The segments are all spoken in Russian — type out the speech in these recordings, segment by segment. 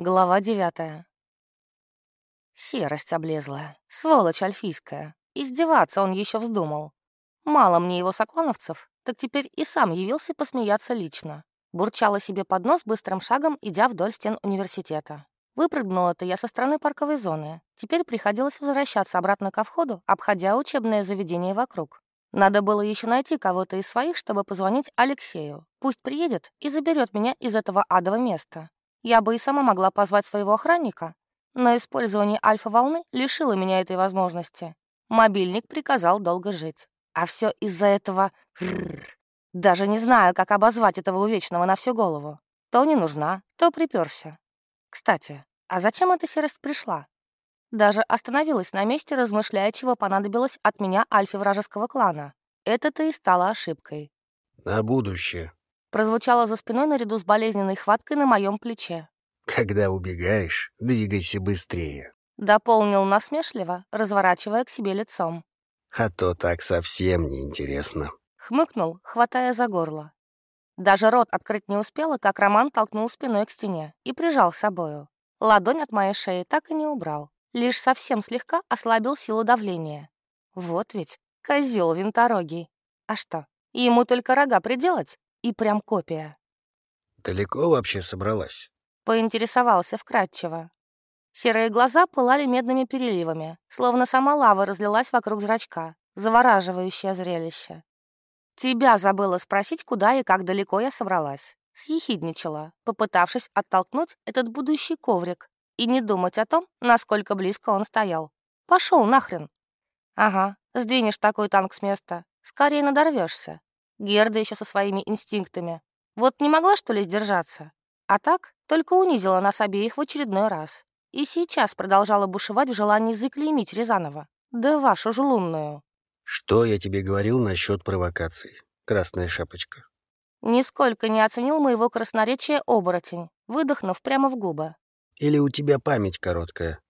Глава девятая. Серость облезла. Сволочь альфийская. Издеваться он еще вздумал. Мало мне его соклановцев, так теперь и сам явился посмеяться лично. Бурчала себе под нос быстрым шагом, идя вдоль стен университета. Выпрыгнула-то я со стороны парковой зоны. Теперь приходилось возвращаться обратно ко входу, обходя учебное заведение вокруг. Надо было еще найти кого-то из своих, чтобы позвонить Алексею. Пусть приедет и заберет меня из этого адового места. Я бы и сама могла позвать своего охранника, но использование альфа-волны лишило меня этой возможности. Мобильник приказал долго жить. А все из-за этого... Даже не знаю, как обозвать этого увечного на всю голову. То не нужна, то приперся. Кстати, а зачем эта серость пришла? Даже остановилась на месте, размышляя, чего понадобилось от меня альфе вражеского клана. Это-то и стало ошибкой. «На будущее», прозвучало за спиной наряду с болезненной хваткой на моем плече. «Когда убегаешь, двигайся быстрее», — дополнил насмешливо, разворачивая к себе лицом. «А то так совсем неинтересно», — хмыкнул, хватая за горло. Даже рот открыть не успела, как Роман толкнул спиной к стене и прижал собою. Ладонь от моей шеи так и не убрал, лишь совсем слегка ослабил силу давления. Вот ведь козел винторогий. А что, ему только рога приделать? И прям копия. «Далеко вообще собралась?» Поинтересовался вкратчиво. Серые глаза пылали медными переливами, словно сама лава разлилась вокруг зрачка. Завораживающее зрелище. «Тебя забыла спросить, куда и как далеко я собралась». Съехидничала, попытавшись оттолкнуть этот будущий коврик и не думать о том, насколько близко он стоял. Пошел нахрен. Ага, сдвинешь такой танк с места, скорее надорвешься. Герда еще со своими инстинктами. Вот не могла, что ли, сдержаться? А так только унизила нас обеих в очередной раз. И сейчас продолжала бушевать в желании заклеймить Рязанова. Да вашу ж лунную. Что я тебе говорил насчет провокаций, Красная Шапочка? Нисколько не оценил моего красноречия оборотень, выдохнув прямо в губы. Или у тебя память короткая?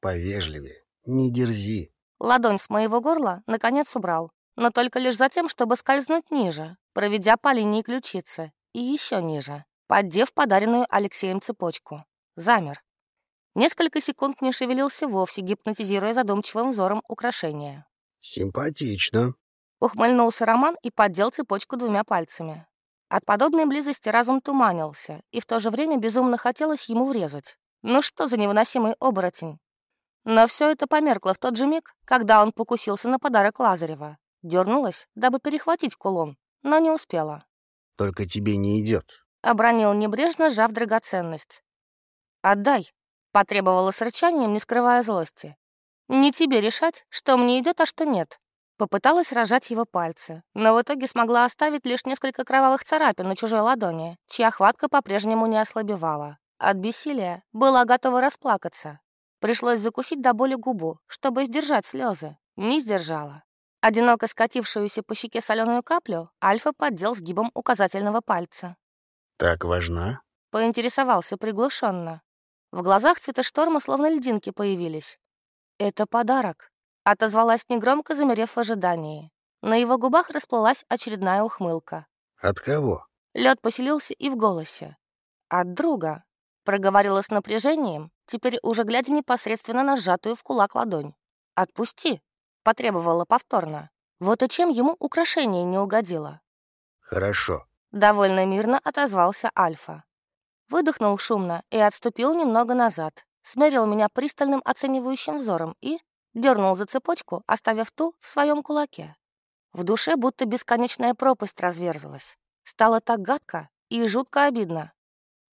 Повежливее, не дерзи. Ладонь с моего горла наконец убрал, но только лишь за тем, чтобы скользнуть ниже, проведя по линии ключицы, и еще ниже, поддев подаренную Алексеем цепочку. Замер. Несколько секунд не шевелился вовсе, гипнотизируя задумчивым взором украшения. «Симпатично», — ухмыльнулся Роман и поддел цепочку двумя пальцами. От подобной близости разум туманился, и в то же время безумно хотелось ему врезать. Ну что за невыносимый оборотень? Но все это померкло в тот же миг, когда он покусился на подарок Лазарева. Дернулась, дабы перехватить кулон, но не успела. «Только тебе не идет», — обронил небрежно, сжав драгоценность. «Отдай», — потребовала с рычанием, не скрывая злости. «Не тебе решать, что мне идет, а что нет». Попыталась рожать его пальцы, но в итоге смогла оставить лишь несколько кровавых царапин на чужой ладони, чья хватка по-прежнему не ослабевала. От бессилия была готова расплакаться. Пришлось закусить до боли губу, чтобы сдержать слезы. Не сдержала. Одиноко скатившуюся по щеке соленую каплю Альфа поддел сгибом указательного пальца. «Так важна?» — поинтересовался приглушенно. В глазах цвета шторма словно льдинки появились. «Это подарок», — отозвалась негромко, замерев в ожидании. На его губах расплылась очередная ухмылка. «От кого?» Лед поселился и в голосе. «От друга», — проговорила с напряжением, теперь уже глядя непосредственно на сжатую в кулак ладонь. «Отпусти», потребовала повторно. Вот и чем ему украшение не угодило. «Хорошо», — довольно мирно отозвался Альфа. Выдохнул шумно и отступил немного назад, смерил меня пристальным оценивающим взором и дернул за цепочку, оставив ту в своем кулаке. В душе будто бесконечная пропасть разверзлась. Стало так гадко и жутко обидно.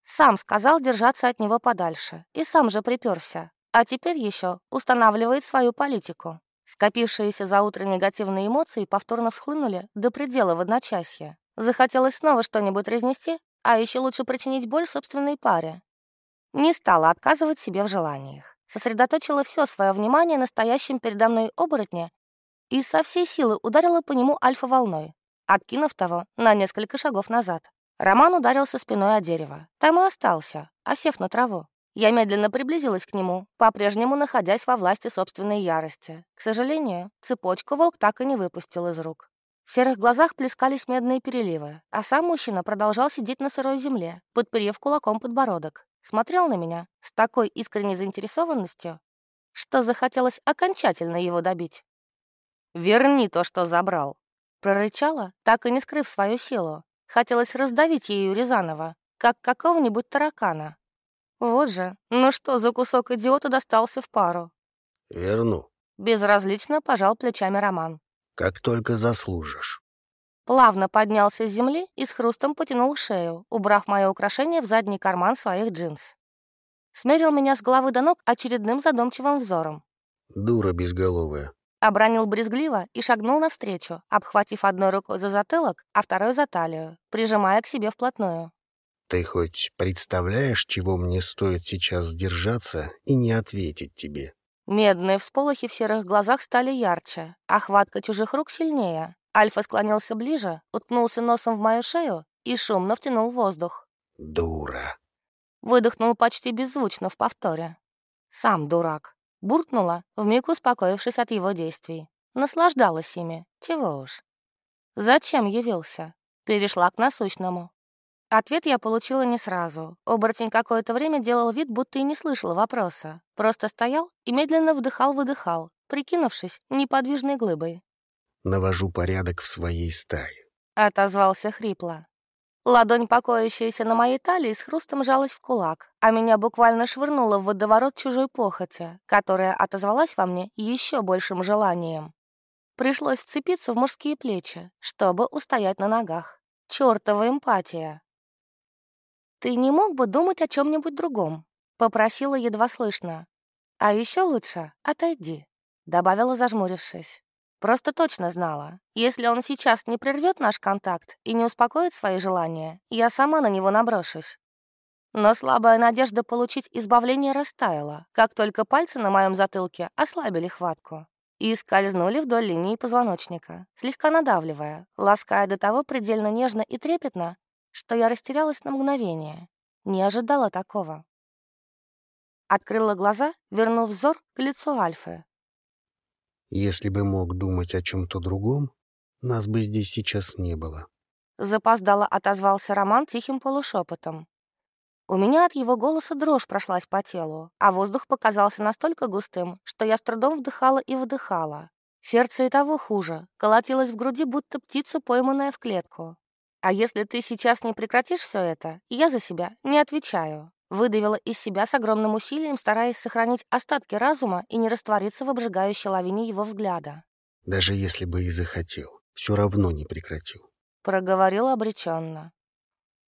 Сам сказал держаться от него подальше, и сам же приперся, а теперь еще устанавливает свою политику. Скопившиеся за утро негативные эмоции повторно схлынули до предела в одночасье. Захотелось снова что-нибудь разнести, а еще лучше причинить боль собственной паре. Не стала отказывать себе в желаниях. Сосредоточила все свое внимание на стоящем передо мной оборотне и со всей силы ударила по нему альфа-волной, откинув того на несколько шагов назад. Роман ударился спиной о дерево. Там и остался, осев на траву. Я медленно приблизилась к нему, по-прежнему находясь во власти собственной ярости. К сожалению, цепочку волк так и не выпустил из рук. В серых глазах плескались медные переливы, а сам мужчина продолжал сидеть на сырой земле, подперев кулаком подбородок. смотрел на меня с такой искренней заинтересованностью, что захотелось окончательно его добить. «Верни то, что забрал», — прорычала, так и не скрыв свою силу. Хотелось раздавить ею Рязанова, как какого-нибудь таракана. Вот же, ну что за кусок идиота достался в пару? «Верну», — безразлично пожал плечами Роман. «Как только заслужишь». Плавно поднялся с земли и с хрустом потянул шею, убрав мое украшение в задний карман своих джинс. Смерил меня с головы до ног очередным задумчивым взором. «Дура безголовая». Обронил брезгливо и шагнул навстречу, обхватив одной рукой за затылок, а второй за талию, прижимая к себе вплотную. «Ты хоть представляешь, чего мне стоит сейчас сдержаться и не ответить тебе?» Медные всполохи в серых глазах стали ярче, а хватка чужих рук сильнее, Альфа склонился ближе, уткнулся носом в мою шею и шумно втянул воздух. «Дура!» Выдохнул почти беззвучно в повторе. «Сам дурак!» Буркнула, вмиг успокоившись от его действий. Наслаждалась ими, чего уж. «Зачем явился?» Перешла к насущному. Ответ я получила не сразу. Оборотень какое-то время делал вид, будто и не слышал вопроса. Просто стоял и медленно вдыхал-выдыхал, прикинувшись неподвижной глыбой навожу порядок в своей стае. Отозвался хрипло. Ладонь, покоящаяся на моей талии, с хрустом жалась в кулак, а меня буквально швырнуло в водоворот чужой похоти, которая отозвалась во мне еще большим желанием. Пришлось вцепиться в мужские плечи, чтобы устоять на ногах. Чёртова эмпатия. «Ты не мог бы думать о чем нибудь другом?» — попросила едва слышно. «А еще лучше отойди», — добавила, зажмурившись. Просто точно знала, если он сейчас не прервет наш контакт и не успокоит свои желания, я сама на него наброшусь. Но слабая надежда получить избавление растаяла, как только пальцы на моем затылке ослабили хватку и скользнули вдоль линии позвоночника, слегка надавливая, лаская до того предельно нежно и трепетно, что я растерялась на мгновение. Не ожидала такого. Открыла глаза, вернув взор к лицу Альфы, если бы мог думать о чем-то другом, нас бы здесь сейчас не было. Запоздало отозвался Роман тихим полушепотом. У меня от его голоса дрожь прошлась по телу, а воздух показался настолько густым, что я с трудом вдыхала и выдыхала. Сердце и того хуже, колотилось в груди, будто птица, пойманная в клетку. А если ты сейчас не прекратишь все это, я за себя не отвечаю. Выдавила из себя с огромным усилием, стараясь сохранить остатки разума и не раствориться в обжигающей лавине его взгляда. «Даже если бы и захотел, все равно не прекратил», — проговорил обреченно.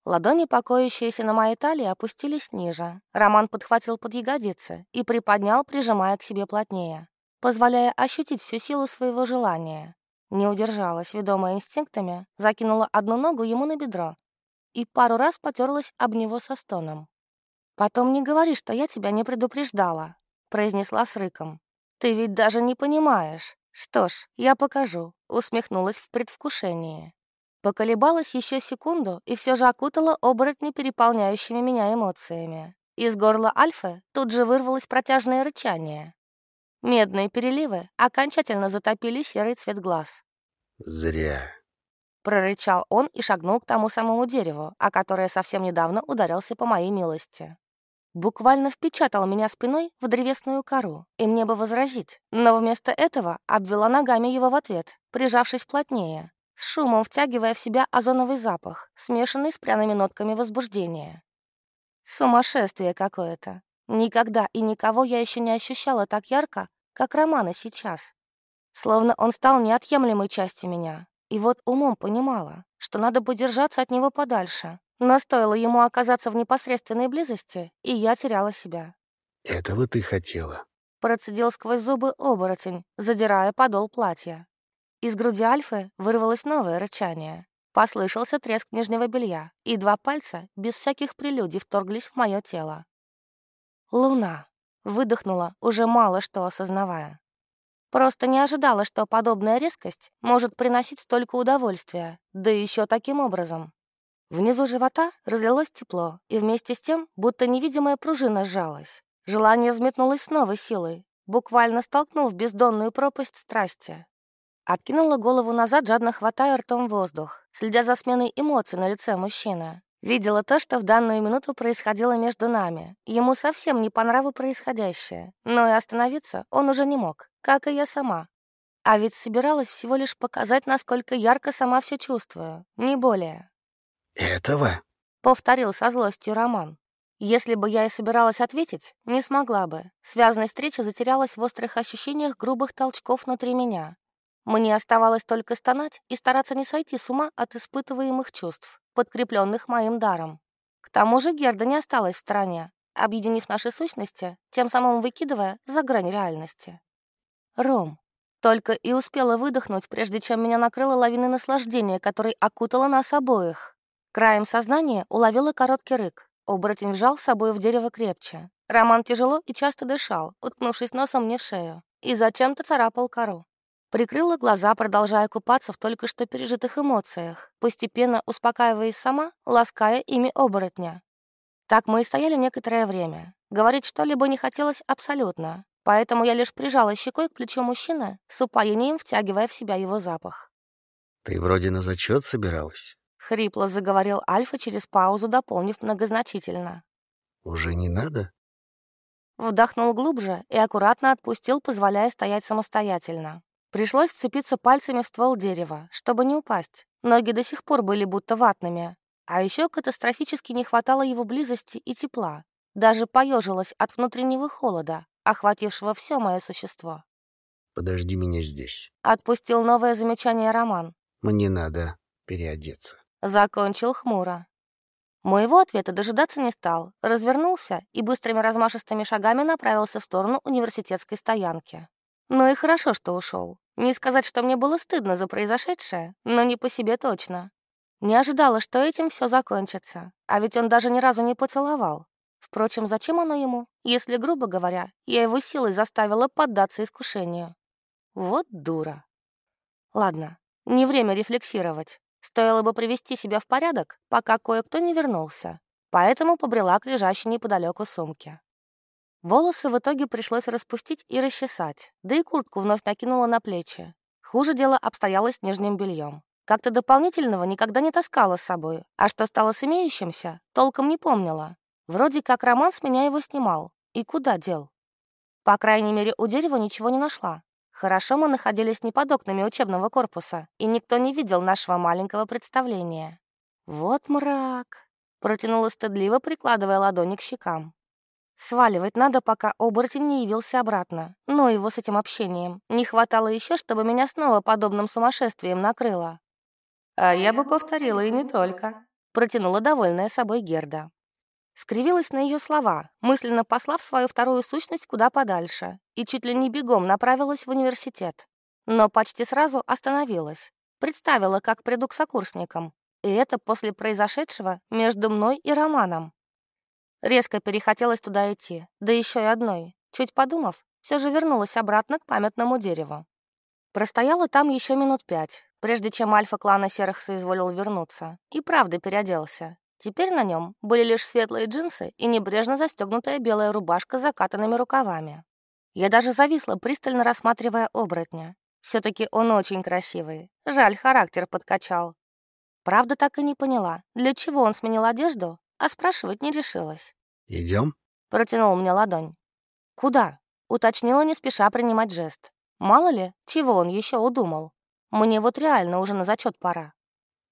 Ладони, покоящиеся на моей талии, опустились ниже. Роман подхватил под ягодицы и приподнял, прижимая к себе плотнее, позволяя ощутить всю силу своего желания. Не удержалась, ведомая инстинктами, закинула одну ногу ему на бедро и пару раз потерлась об него со стоном. «Потом не говори, что я тебя не предупреждала», — произнесла с рыком. «Ты ведь даже не понимаешь. Что ж, я покажу», — усмехнулась в предвкушении. Поколебалась еще секунду и все же окутала оборотни переполняющими меня эмоциями. Из горла Альфы тут же вырвалось протяжное рычание. Медные переливы окончательно затопили серый цвет глаз. «Зря», — прорычал он и шагнул к тому самому дереву, о которое совсем недавно ударился по моей милости буквально впечатала меня спиной в древесную кору, и мне бы возразить, но вместо этого обвела ногами его в ответ, прижавшись плотнее, с шумом втягивая в себя озоновый запах, смешанный с пряными нотками возбуждения. Сумасшествие какое-то. Никогда и никого я еще не ощущала так ярко, как Романа сейчас. Словно он стал неотъемлемой частью меня. И вот умом понимала, что надо бы держаться от него подальше, но стоило ему оказаться в непосредственной близости, и я теряла себя. «Этого ты хотела?» Процедил сквозь зубы оборотень, задирая подол платья. Из груди Альфы вырвалось новое рычание. Послышался треск нижнего белья, и два пальца без всяких прелюдий вторглись в мое тело. «Луна!» — выдохнула, уже мало что осознавая. Просто не ожидала, что подобная резкость может приносить столько удовольствия, да еще таким образом. Внизу живота разлилось тепло, и вместе с тем будто невидимая пружина сжалась. Желание взметнулось с новой силой, буквально столкнув бездонную пропасть страсти. Откинула голову назад, жадно хватая ртом воздух, следя за сменой эмоций на лице мужчины. Видела то, что в данную минуту происходило между нами. Ему совсем не по нраву происходящее, но и остановиться он уже не мог, как и я сама. А ведь собиралась всего лишь показать, насколько ярко сама все чувствую, не более. «Этого?» — повторил со злостью Роман. Если бы я и собиралась ответить, не смогла бы. Связанная встреча затерялась в острых ощущениях грубых толчков внутри меня. Мне оставалось только стонать и стараться не сойти с ума от испытываемых чувств, подкрепленных моим даром. К тому же Герда не осталась в стороне, объединив наши сущности, тем самым выкидывая за грань реальности. Ром. Только и успела выдохнуть, прежде чем меня накрыла лавина наслаждения, которой окутала нас обоих. Краем сознания уловила короткий рык. Оборотень вжал с собой в дерево крепче. Роман тяжело и часто дышал, уткнувшись носом мне в шею, и зачем-то царапал кору. Прикрыла глаза, продолжая купаться в только что пережитых эмоциях, постепенно успокаиваясь сама, лаская ими оборотня. Так мы и стояли некоторое время. Говорить что-либо не хотелось абсолютно, поэтому я лишь прижала щекой к плечу мужчины, с упоением втягивая в себя его запах. «Ты вроде на зачет собиралась?» — хрипло заговорил Альфа через паузу, дополнив многозначительно. «Уже не надо?» Вдохнул глубже и аккуратно отпустил, позволяя стоять самостоятельно. Пришлось вцепиться пальцами в ствол дерева, чтобы не упасть. Ноги до сих пор были будто ватными. А еще катастрофически не хватало его близости и тепла. Даже поежилась от внутреннего холода, охватившего все мое существо. «Подожди меня здесь», — отпустил новое замечание Роман. «Мне надо переодеться». Закончил хмуро. Моего ответа дожидаться не стал, развернулся и быстрыми размашистыми шагами направился в сторону университетской стоянки. Ну и хорошо, что ушел. Не сказать, что мне было стыдно за произошедшее, но не по себе точно. Не ожидала, что этим все закончится, а ведь он даже ни разу не поцеловал. Впрочем, зачем оно ему, если, грубо говоря, я его силой заставила поддаться искушению? Вот дура. Ладно, не время рефлексировать. Стоило бы привести себя в порядок, пока кое-кто не вернулся. Поэтому побрела к лежащей неподалеку сумке. Волосы в итоге пришлось распустить и расчесать, да и куртку вновь накинула на плечи. Хуже дело обстояло с нижним бельем. Как-то дополнительного никогда не таскала с собой, а что стало с имеющимся, толком не помнила. Вроде как Роман с меня его снимал. И куда дел? По крайней мере, у дерева ничего не нашла. Хорошо мы находились не под окнами учебного корпуса, и никто не видел нашего маленького представления. «Вот мрак!» — протянула стыдливо, прикладывая ладони к щекам. Сваливать надо, пока оборотень не явился обратно. Но его с этим общением. Не хватало еще, чтобы меня снова подобным сумасшествием накрыло. «А я бы повторила и не только», — протянула довольная собой Герда. Скривилась на ее слова, мысленно послав свою вторую сущность куда подальше, и чуть ли не бегом направилась в университет. Но почти сразу остановилась. Представила, как приду к сокурсникам. И это после произошедшего между мной и Романом. Резко перехотелось туда идти, да еще и одной. Чуть подумав, все же вернулась обратно к памятному дереву. Простояла там еще минут пять, прежде чем альфа-клана серых соизволил вернуться, и правда переоделся. Теперь на нем были лишь светлые джинсы и небрежно застегнутая белая рубашка с закатанными рукавами. Я даже зависла, пристально рассматривая оборотня. все таки он очень красивый. Жаль, характер подкачал. Правда, так и не поняла, для чего он сменил одежду, а спрашивать не решилась. Идем? Протянул мне ладонь. «Куда?» — уточнила, не спеша принимать жест. Мало ли, чего он еще удумал. Мне вот реально уже на зачет пора.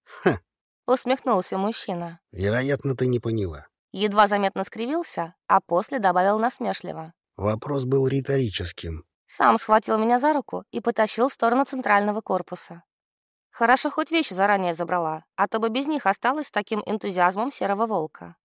«Ха!» — усмехнулся мужчина. «Вероятно, ты не поняла». Едва заметно скривился, а после добавил насмешливо. Вопрос был риторическим. Сам схватил меня за руку и потащил в сторону центрального корпуса. Хорошо, хоть вещи заранее забрала, а то бы без них осталась с таким энтузиазмом серого волка.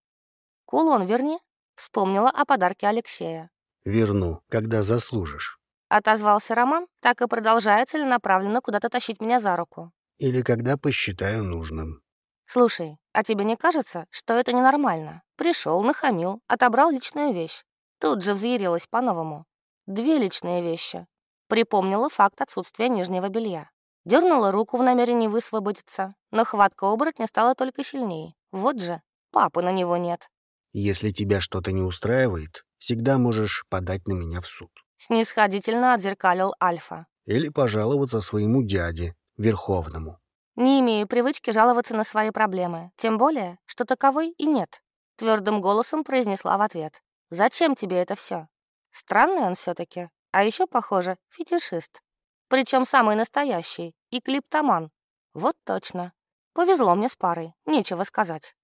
«Кулон верни», — вспомнила о подарке Алексея. «Верну, когда заслужишь». Отозвался Роман, так и продолжая целенаправленно куда-то тащить меня за руку. «Или когда посчитаю нужным». «Слушай, а тебе не кажется, что это ненормально? Пришел, нахамил, отобрал личную вещь. Тут же взъярилась по-новому. Две личные вещи. Припомнила факт отсутствия нижнего белья. Дернула руку в намерении высвободиться, но хватка оборотня стала только сильнее. Вот же, папы на него нет. Если тебя что-то не устраивает, всегда можешь подать на меня в суд. Снисходительно отзеркалил Альфа. Или пожаловаться своему дяде, Верховному. Не имею привычки жаловаться на свои проблемы, тем более, что таковой и нет. Твердым голосом произнесла в ответ. «Зачем тебе это все? Странный он все таки а еще, похоже, фетишист. Причем самый настоящий и клиптоман. Вот точно. Повезло мне с парой, нечего сказать.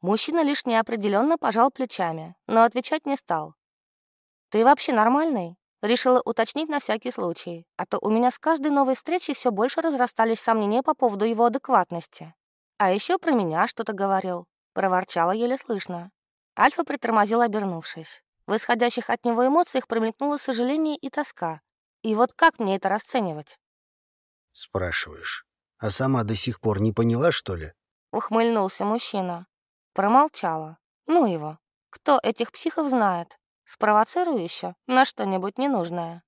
Мужчина лишь неопределенно пожал плечами, но отвечать не стал. «Ты вообще нормальный?» Решила уточнить на всякий случай, а то у меня с каждой новой встречей все больше разрастались сомнения по поводу его адекватности. А еще про меня что-то говорил. Проворчала еле слышно. Альфа притормозил, обернувшись. В исходящих от него эмоциях промелькнуло сожаление и тоска. И вот как мне это расценивать? Спрашиваешь. А сама до сих пор не поняла, что ли? Ухмыльнулся мужчина. Промолчала. Ну его. Кто этих психов знает? Спровоцирую еще на что-нибудь ненужное.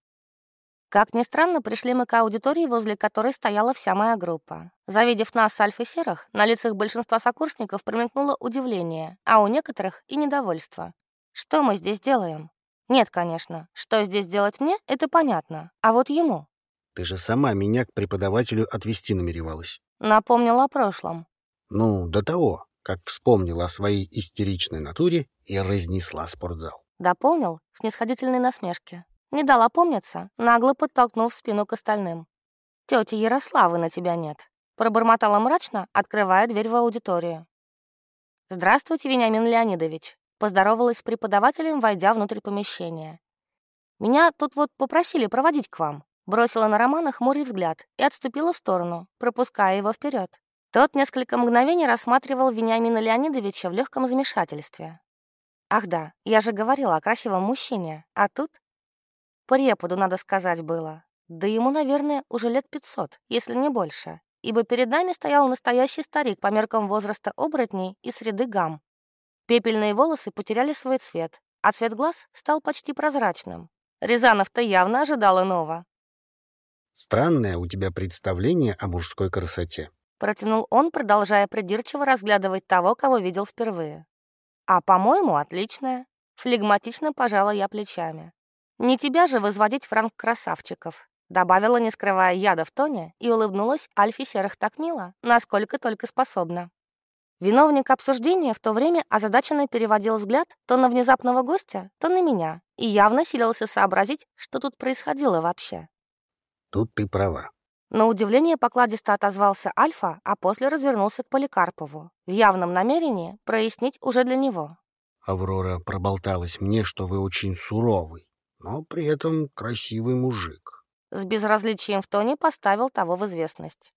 Как ни странно, пришли мы к аудитории, возле которой стояла вся моя группа. Завидев нас с Альфой Серых, на лицах большинства сокурсников промелькнуло удивление, а у некоторых и недовольство. Что мы здесь делаем? Нет, конечно. Что здесь делать мне, это понятно. А вот ему? Ты же сама меня к преподавателю отвести намеревалась. Напомнила о прошлом. Ну, до того, как вспомнила о своей истеричной натуре и разнесла спортзал. Дополнил с снисходительной насмешки. Не дала помниться, нагло подтолкнув спину к остальным. «Тети Ярославы на тебя нет», — пробормотала мрачно, открывая дверь в аудиторию. «Здравствуйте, Вениамин Леонидович», Поздоровалась с преподавателем, войдя внутрь помещения. «Меня тут вот попросили проводить к вам». Бросила на Романа хмурый взгляд и отступила в сторону, пропуская его вперед. Тот несколько мгновений рассматривал Вениамина Леонидовича в легком замешательстве. «Ах да, я же говорила о красивом мужчине, а тут...» Преподу, надо сказать, было. Да ему, наверное, уже лет пятьсот, если не больше, ибо перед нами стоял настоящий старик по меркам возраста оборотней и среды гам. Пепельные волосы потеряли свой цвет, а цвет глаз стал почти прозрачным. Рязанов-то явно ожидал иного. «Странное у тебя представление о мужской красоте», — протянул он, продолжая придирчиво разглядывать того, кого видел впервые. «А, по-моему, отличное». Флегматично пожала я плечами. «Не тебя же возводить в ранг красавчиков», добавила, не скрывая яда в тоне, и улыбнулась Альфе Серых так мило, насколько только способна. Виновник обсуждения в то время озадаченно переводил взгляд то на внезапного гостя, то на меня, и явно силился сообразить, что тут происходило вообще. Тут ты права. На удивление покладисто отозвался Альфа, а после развернулся к Поликарпову, в явном намерении прояснить уже для него. Аврора проболталась мне, что вы очень суровый, но при этом красивый мужик. С безразличием в тоне поставил того в известность.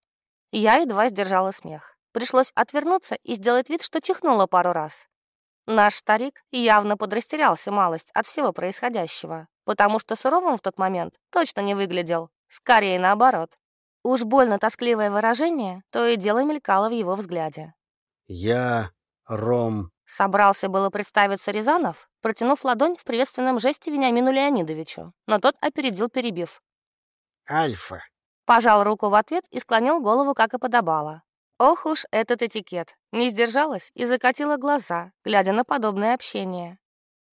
Я едва сдержала смех. Пришлось отвернуться и сделать вид, что чихнула пару раз. Наш старик явно подрастерялся малость от всего происходящего, потому что суровым в тот момент точно не выглядел. Скорее наоборот. Уж больно тоскливое выражение то и дело мелькало в его взгляде. «Я Ром...» Собрался было представиться Рязанов, протянув ладонь в приветственном жесте Вениамину Леонидовичу, но тот опередил, перебив. «Альфа». Пожал руку в ответ и склонил голову, как и подобало. Ох уж этот этикет. Не сдержалась и закатила глаза, глядя на подобное общение.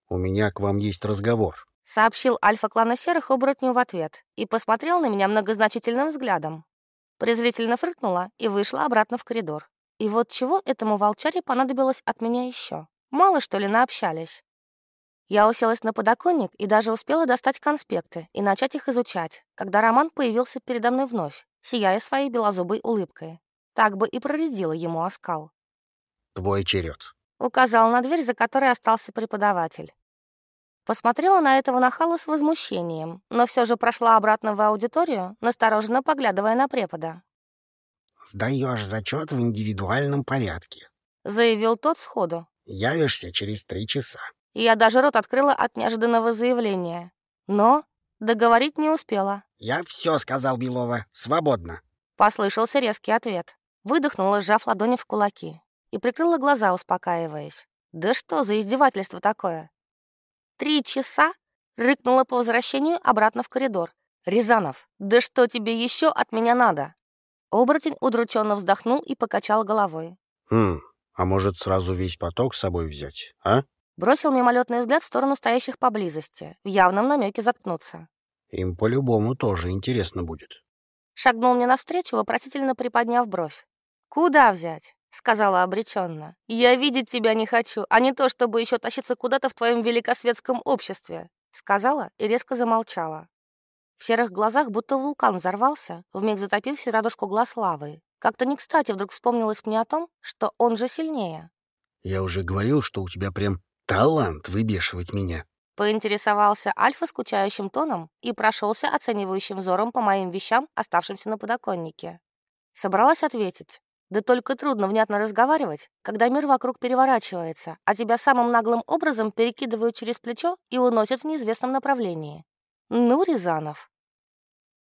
«У меня к вам есть разговор», — сообщил альфа-клана серых оборотню в ответ и посмотрел на меня многозначительным взглядом. Презрительно фыркнула и вышла обратно в коридор. И вот чего этому волчаре понадобилось от меня еще? Мало, что ли, наобщались? Я уселась на подоконник и даже успела достать конспекты и начать их изучать, когда Роман появился передо мной вновь, сияя своей белозубой улыбкой. Так бы и проредила ему оскал. «Твой черед», — указал на дверь, за которой остался преподаватель. Посмотрела на этого нахала с возмущением, но все же прошла обратно в аудиторию, настороженно поглядывая на препода. «Сдаешь зачет в индивидуальном порядке», — заявил тот сходу. «Явишься через три часа». Я даже рот открыла от неожиданного заявления. Но договорить не успела. «Я все сказал Белова. Свободно», — послышался резкий ответ. Выдохнула, сжав ладони в кулаки, и прикрыла глаза, успокаиваясь. «Да что за издевательство такое?» «Три часа?» — рыкнула по возвращению обратно в коридор. «Рязанов, да что тебе еще от меня надо?» Оборотень удрученно вздохнул и покачал головой. «Хм, а может, сразу весь поток с собой взять, а?» Бросил мимолетный взгляд в сторону стоящих поблизости, в явном намеке заткнуться. «Им по-любому тоже интересно будет». Шагнул мне навстречу, вопросительно приподняв бровь. «Куда взять?» — сказала обреченно. «Я видеть тебя не хочу, а не то, чтобы еще тащиться куда-то в твоем великосветском обществе», — сказала и резко замолчала. В серых глазах будто вулкан взорвался, вмиг затопив всю радужку глаз лавы. Как-то не кстати вдруг вспомнилось мне о том, что он же сильнее. «Я уже говорил, что у тебя прям талант выбешивать меня», Поинтересовался Альфа скучающим тоном и прошелся оценивающим взором по моим вещам, оставшимся на подоконнике. Собралась ответить. Да только трудно внятно разговаривать, когда мир вокруг переворачивается, а тебя самым наглым образом перекидывают через плечо и уносят в неизвестном направлении. Ну, Рязанов,